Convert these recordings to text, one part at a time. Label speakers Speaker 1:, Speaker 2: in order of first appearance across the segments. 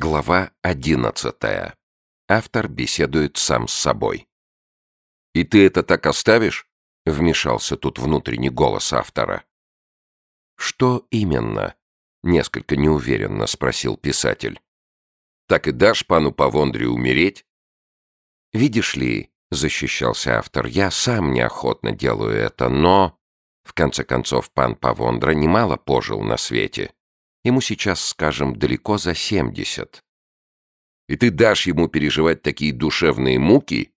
Speaker 1: Глава одиннадцатая. Автор беседует сам с собой. «И ты это так оставишь?» — вмешался тут внутренний голос автора. «Что именно?» — несколько неуверенно спросил писатель. «Так и дашь пану Павондре умереть?» «Видишь ли», — защищался автор, — «я сам неохотно делаю это, но...» В конце концов, пан Павондра немало пожил на свете. Ему сейчас, скажем, далеко за семьдесят. И ты дашь ему переживать такие душевные муки?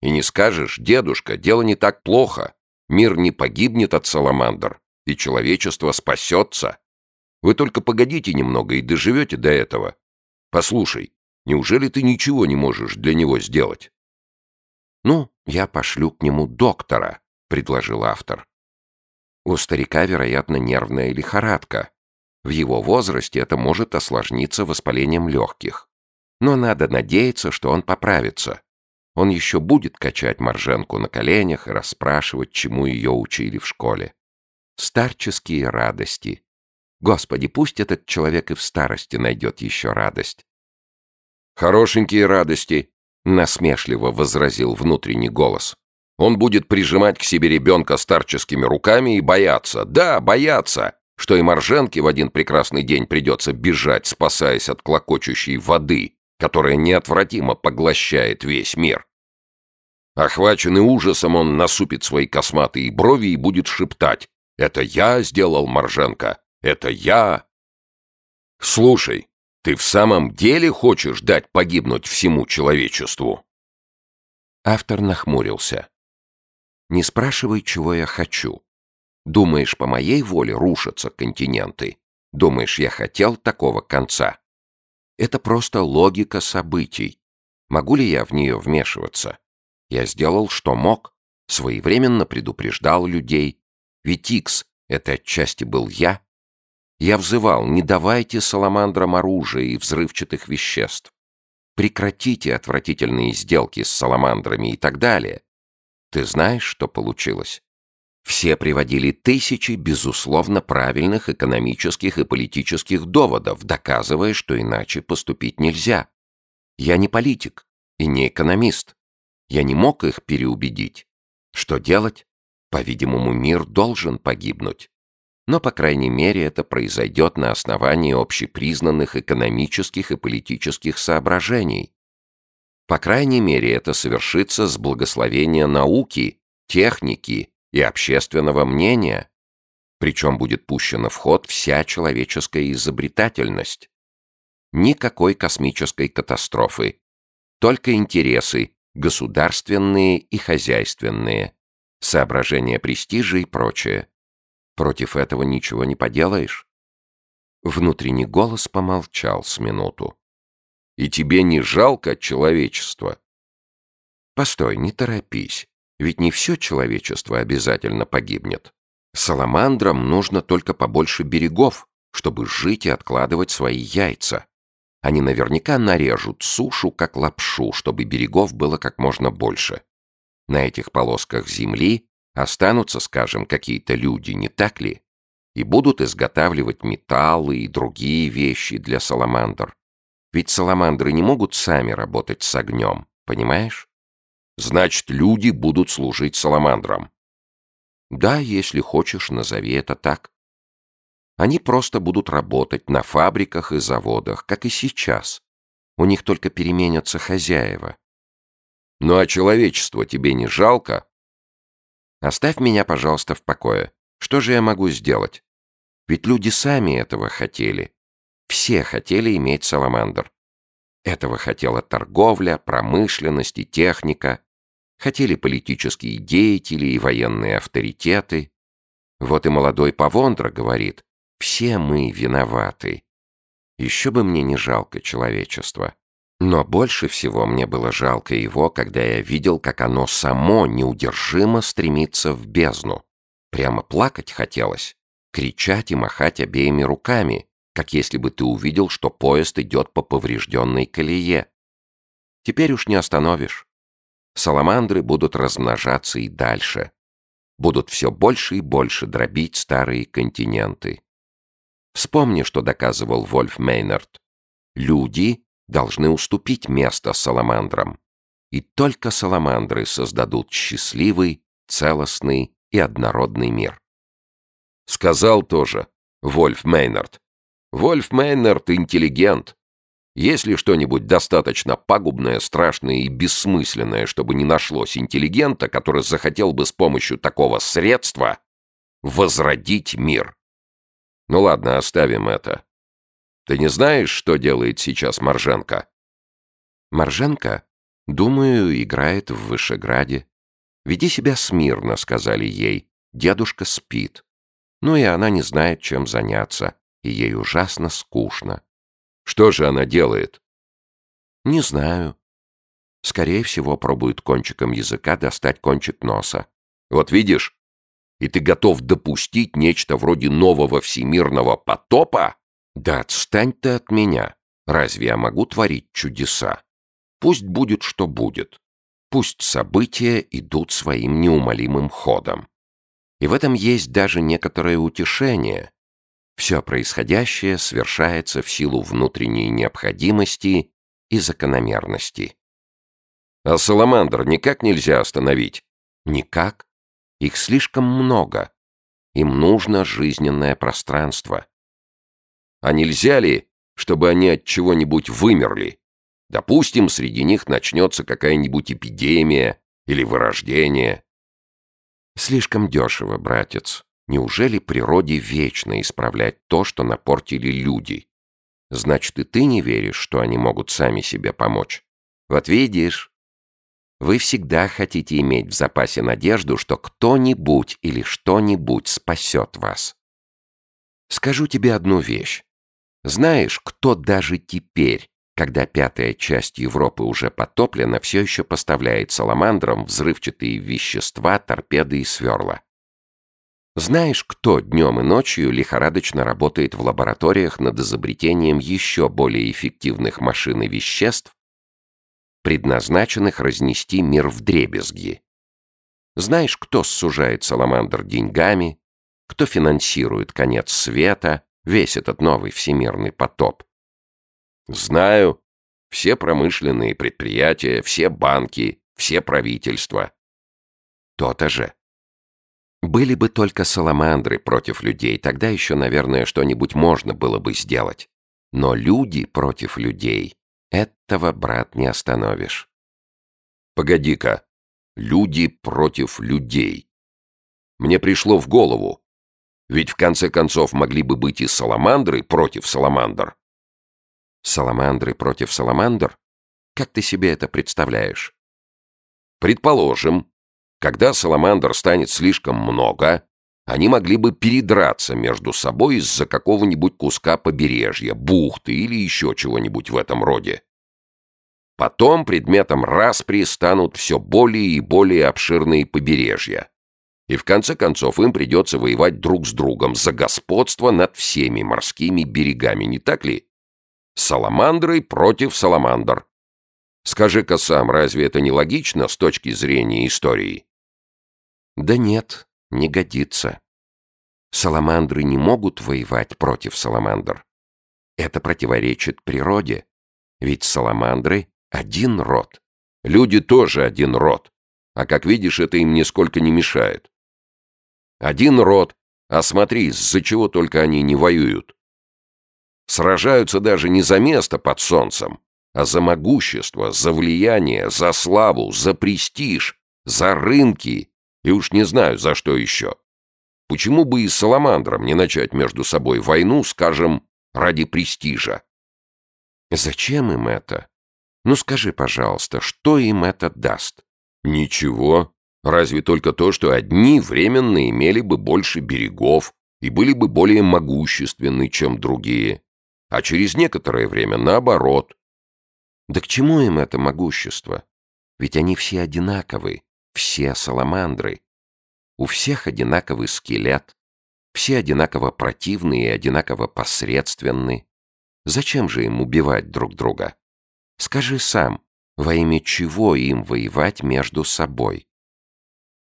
Speaker 1: И не скажешь, дедушка, дело не так плохо. Мир не погибнет от саламандр, и человечество спасется. Вы только погодите немного и доживете до этого. Послушай, неужели ты ничего не можешь для него сделать? «Ну, я пошлю к нему доктора», — предложил автор. «У старика, вероятно, нервная лихорадка. В его возрасте это может осложниться воспалением легких. Но надо надеяться, что он поправится. Он еще будет качать Марженку на коленях и расспрашивать, чему ее учили в школе. Старческие радости. Господи, пусть этот человек и в старости найдет еще радость. «Хорошенькие радости», — насмешливо возразил внутренний голос. «Он будет прижимать к себе ребенка старческими руками и бояться. Да, бояться что и Марженке в один прекрасный день придется бежать, спасаясь от клокочущей воды, которая неотвратимо поглощает весь мир. Охваченный ужасом, он насупит свои косматые брови и будет шептать «Это я сделал, Марженко! Это я!» «Слушай, ты в самом деле хочешь дать погибнуть всему человечеству?» Автор нахмурился. «Не спрашивай, чего я хочу. Думаешь, по моей воле рушатся континенты? Думаешь, я хотел такого конца? Это просто логика событий. Могу ли я в нее вмешиваться? Я сделал, что мог. Своевременно предупреждал людей. Ведь Икс — это отчасти был я. Я взывал, не давайте саламандрам оружия и взрывчатых веществ. Прекратите отвратительные сделки с саламандрами и так далее. Ты знаешь, что получилось? Все приводили тысячи, безусловно, правильных экономических и политических доводов, доказывая, что иначе поступить нельзя. Я не политик и не экономист. Я не мог их переубедить. Что делать? По-видимому, мир должен погибнуть. Но, по крайней мере, это произойдет на основании общепризнанных экономических и политических соображений. По крайней мере, это совершится с благословения науки, техники и общественного мнения, причем будет пущена в ход вся человеческая изобретательность. Никакой космической катастрофы, только интересы, государственные и хозяйственные, соображения престижа и прочее. Против этого ничего не поделаешь. Внутренний голос помолчал с минуту. «И тебе не жалко человечества?» «Постой, не торопись. Ведь не все человечество обязательно погибнет. Саламандрам нужно только побольше берегов, чтобы жить и откладывать свои яйца. Они наверняка нарежут сушу, как лапшу, чтобы берегов было как можно больше. На этих полосках земли останутся, скажем, какие-то люди, не так ли? И будут изготавливать металлы и другие вещи для саламандр. Ведь саламандры не могут сами работать с огнем, понимаешь? Значит, люди будут служить саламандрам. Да, если хочешь, назови это так. Они просто будут работать на фабриках и заводах, как и сейчас. У них только переменятся хозяева. Ну а человечество тебе не жалко? Оставь меня, пожалуйста, в покое. Что же я могу сделать? Ведь люди сами этого хотели. Все хотели иметь саламандр. Этого хотела торговля, промышленность и техника. Хотели политические деятели и военные авторитеты. Вот и молодой Павондра говорит, все мы виноваты. Еще бы мне не жалко человечества. Но больше всего мне было жалко его, когда я видел, как оно само неудержимо стремится в бездну. Прямо плакать хотелось, кричать и махать обеими руками, как если бы ты увидел, что поезд идет по поврежденной колее. Теперь уж не остановишь саламандры будут размножаться и дальше. Будут все больше и больше дробить старые континенты. Вспомни, что доказывал Вольф Мейнард. Люди должны уступить место саламандрам. И только саламандры создадут счастливый, целостный и однородный мир. Сказал тоже Вольф Мейнард. Вольф Мейнард — интеллигент. Если что-нибудь достаточно пагубное, страшное и бессмысленное, чтобы не нашлось интеллигента, который захотел бы с помощью такого средства возродить мир. Ну ладно, оставим это. Ты не знаешь, что делает сейчас Марженко? Марженко, думаю, играет в Вышеграде. Веди себя смирно, сказали ей. Дедушка спит. Ну и она не знает, чем заняться, и ей ужасно скучно. Что же она делает? Не знаю. Скорее всего, пробует кончиком языка достать кончик носа. Вот видишь? И ты готов допустить нечто вроде нового всемирного потопа? Да отстань ты от меня. Разве я могу творить чудеса? Пусть будет, что будет. Пусть события идут своим неумолимым ходом. И в этом есть даже некоторое утешение. Все происходящее совершается в силу внутренней необходимости и закономерности. А саламандр никак нельзя остановить? Никак. Их слишком много. Им нужно жизненное пространство. А нельзя ли, чтобы они от чего-нибудь вымерли? Допустим, среди них начнется какая-нибудь эпидемия или вырождение. Слишком дешево, братец. Неужели природе вечно исправлять то, что напортили люди? Значит, и ты не веришь, что они могут сами себе помочь? Вот видишь, вы всегда хотите иметь в запасе надежду, что кто-нибудь или что-нибудь спасет вас. Скажу тебе одну вещь. Знаешь, кто даже теперь когда пятая часть Европы уже потоплена, все еще поставляет саламандрам взрывчатые вещества, торпеды и сверла. Знаешь, кто днем и ночью лихорадочно работает в лабораториях над изобретением еще более эффективных машин и веществ, предназначенных разнести мир в дребезги? Знаешь, кто сужает саламандр деньгами, кто финансирует конец света, весь этот новый всемирный потоп? Знаю. Все промышленные предприятия, все банки, все правительства. То-то же. Были бы только саламандры против людей, тогда еще, наверное, что-нибудь можно было бы сделать. Но люди против людей — этого, брат, не остановишь. Погоди-ка. Люди против людей. Мне пришло в голову. Ведь в конце концов могли бы быть и саламандры против саламандр. Саламандры против саламандр? Как ты себе это представляешь? Предположим, когда саламандр станет слишком много, они могли бы передраться между собой из-за какого-нибудь куска побережья, бухты или еще чего-нибудь в этом роде. Потом предметом распри станут все более и более обширные побережья. И в конце концов им придется воевать друг с другом за господство над всеми морскими берегами, не так ли? Саламандры против саламандр. Скажи-ка сам, разве это не логично с точки зрения истории? Да нет, не годится. Саламандры не могут воевать против саламандр. Это противоречит природе. Ведь саламандры — один род. Люди тоже один род. А как видишь, это им нисколько не мешает. Один род, а смотри, из-за чего только они не воюют. Сражаются даже не за место под солнцем, а за могущество, за влияние, за славу, за престиж, за рынки и уж не знаю, за что еще. Почему бы и с Саламандром не начать между собой войну, скажем, ради престижа? Зачем им это? Ну скажи, пожалуйста, что им это даст? Ничего. Разве только то, что одни временно имели бы больше берегов и были бы более могущественны, чем другие а через некоторое время наоборот. Да к чему им это могущество? Ведь они все одинаковы, все саламандры. У всех одинаковый скелет, все одинаково противные и одинаково посредственны. Зачем же им убивать друг друга? Скажи сам, во имя чего им воевать между собой?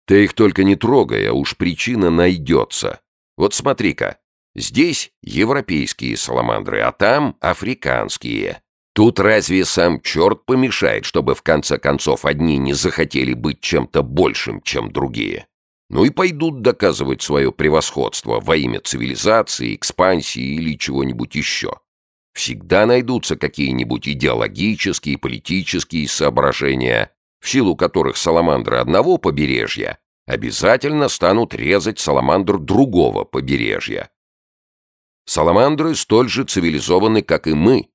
Speaker 1: Ты их только не трогай, а уж причина найдется. Вот смотри-ка, Здесь европейские саламандры, а там африканские. Тут разве сам черт помешает, чтобы в конце концов одни не захотели быть чем-то большим, чем другие? Ну и пойдут доказывать свое превосходство во имя цивилизации, экспансии или чего-нибудь еще. Всегда найдутся какие-нибудь идеологические, политические соображения, в силу которых саламандры одного побережья обязательно станут резать саламандр другого побережья. Саламандры столь же цивилизованы, как и мы,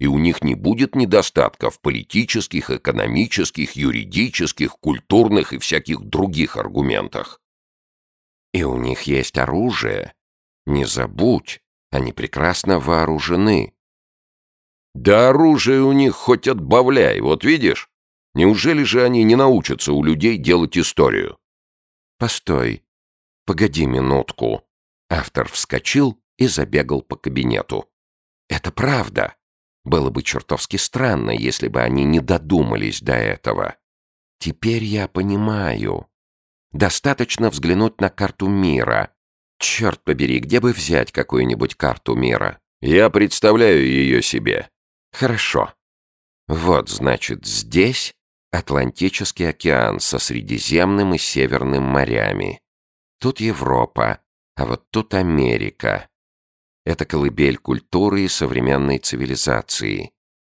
Speaker 1: и у них не будет недостатков политических, экономических, юридических, культурных и всяких других аргументах. И у них есть оружие. Не забудь, они прекрасно вооружены. Да оружие у них хоть отбавляй, вот видишь? Неужели же они не научатся у людей делать историю? Постой, погоди минутку. Автор вскочил и забегал по кабинету. Это правда. Было бы чертовски странно, если бы они не додумались до этого. Теперь я понимаю. Достаточно взглянуть на карту мира. Черт побери, где бы взять какую-нибудь карту мира? Я представляю ее себе. Хорошо. Вот, значит, здесь Атлантический океан со Средиземным и Северным морями. Тут Европа, а вот тут Америка. Это колыбель культуры и современной цивилизации.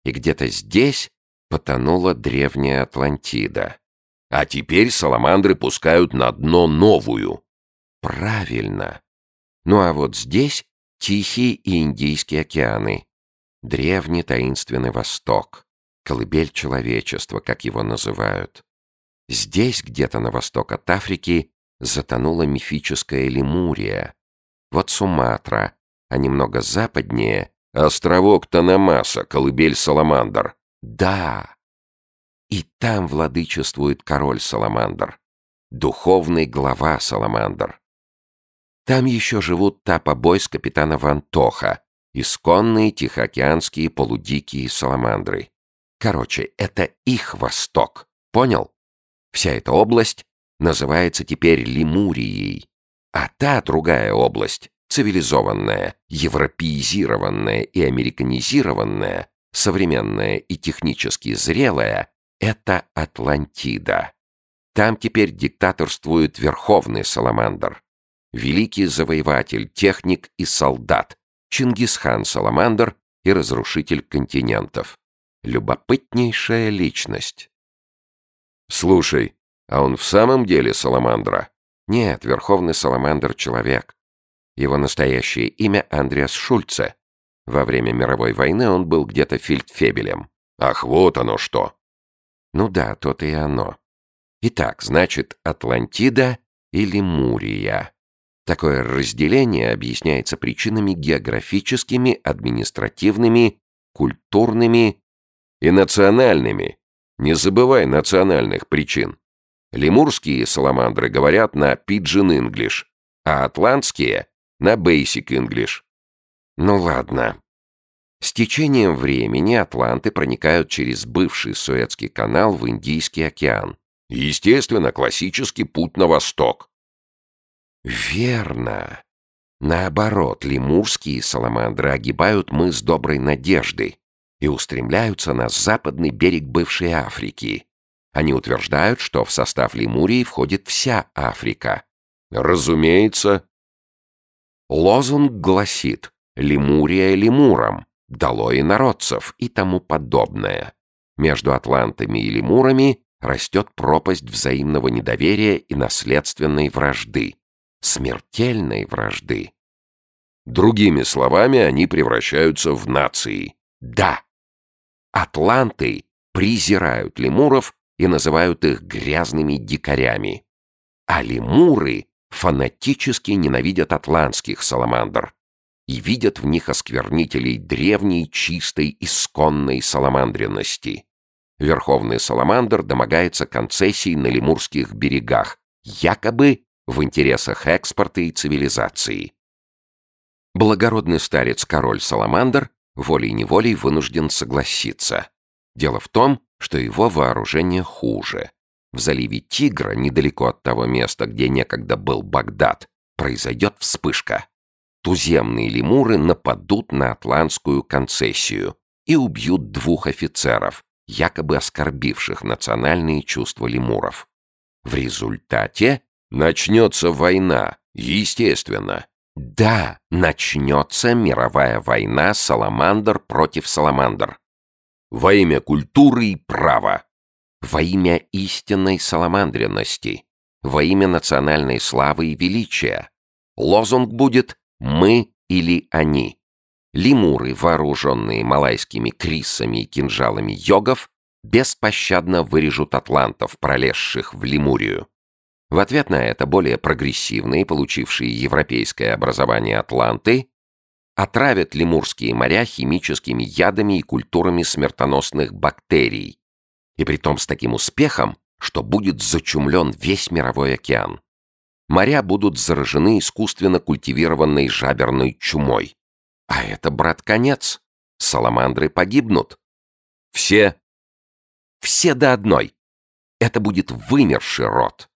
Speaker 1: И где-то здесь потонула древняя Атлантида. А теперь саламандры пускают на дно новую. Правильно. Ну а вот здесь Тихий и Индийский океаны. Древний таинственный Восток колыбель человечества, как его называют. Здесь, где-то на восток от Африки, затонула мифическая Лемурия. Вот Суматра, а немного западнее — островок Танамаса, колыбель Саламандр. Да! И там владычествует король Саламандр, духовный глава Саламандр. Там еще живут Тапа-бой с капитана Вантоха, исконные тихоокеанские полудикие саламандры. Короче, это их Восток. Понял? Вся эта область называется теперь Лемурией. А та другая область, цивилизованная, европеизированная и американизированная, современная и технически зрелая, это Атлантида. Там теперь диктаторствует верховный Саламандр. Великий завоеватель, техник и солдат, Чингисхан Саламандр и разрушитель континентов. Любопытнейшая личность. Слушай, а он в самом деле Саламандра? Нет, Верховный Саламандр — человек. Его настоящее имя Андреас Шульце. Во время мировой войны он был где-то фельдфебелем. Ах, вот оно что! Ну да, то-то и оно. Итак, значит, Атлантида или Мурия. Такое разделение объясняется причинами географическими, административными, культурными и национальными. Не забывай национальных причин. Лемурские саламандры говорят на English, а атлантские — на Basic English. Ну ладно. С течением времени атланты проникают через бывший Суэцкий канал в Индийский океан. Естественно, классический путь на восток. Верно. Наоборот, лемурские саламандры огибают мыс Доброй Надежды, и устремляются на западный берег бывшей Африки. Они утверждают, что в состав Лемурии входит вся Африка. Разумеется. Лозунг гласит «Лемурия лемурам», «Долой народцев» и тому подобное. Между атлантами и лемурами растет пропасть взаимного недоверия и наследственной вражды. Смертельной вражды. Другими словами, они превращаются в нации. Да, Атланты презирают лемуров и называют их грязными дикарями. А лемуры фанатически ненавидят атлантских саламандр и видят в них осквернителей древней, чистой, исконной саламандренности. Верховный саламандр домогается концессий на лемурских берегах, якобы в интересах экспорта и цивилизации. Благородный старец-король Саламандр волей-неволей вынужден согласиться. Дело в том, что его вооружение хуже. В заливе Тигра, недалеко от того места, где некогда был Багдад, произойдет вспышка. туземные лемуры нападут на атлантскую концессию и убьют двух офицеров, якобы оскорбивших национальные чувства лемуров. В результате начнется война, естественно. Да, начнется мировая война Саламандр против Саламандр. Во имя культуры и права. Во имя истинной саламандренности. Во имя национальной славы и величия. Лозунг будет «Мы или они». Лемуры, вооруженные малайскими крисами и кинжалами йогов, беспощадно вырежут атлантов, пролезших в Лемурию. В ответ на это более прогрессивные, получившие европейское образование атланты, отравят лемурские моря химическими ядами и культурами смертоносных бактерий, и притом с таким успехом, что будет зачумлен весь мировой океан. Моря будут заражены искусственно культивированной жаберной чумой. А это, брат, конец. Саламандры погибнут. Все, все до одной. Это будет вымерший род.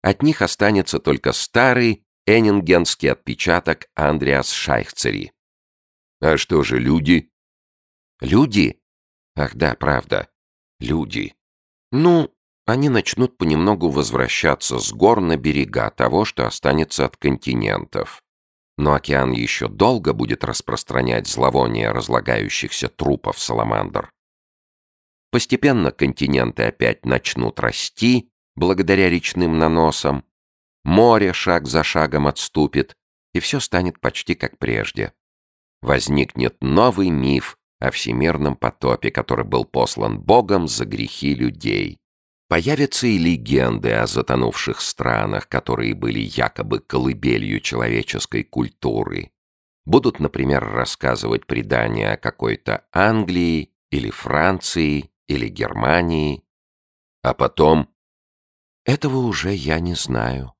Speaker 1: От них останется только старый эннингенский отпечаток Андреас Шайхцери. А что же люди? Люди? Ах да, правда. Люди. Ну, они начнут понемногу возвращаться с гор на берега того, что останется от континентов. Но океан еще долго будет распространять зловоние разлагающихся трупов саламандр. Постепенно континенты опять начнут расти, благодаря речным наносам. Море шаг за шагом отступит, и все станет почти как прежде. Возникнет новый миф о всемирном потопе, который был послан Богом за грехи людей. Появятся и легенды о затонувших странах, которые были якобы колыбелью человеческой культуры. Будут, например, рассказывать предания о какой-то Англии или Франции или Германии. А потом этого уже я не знаю.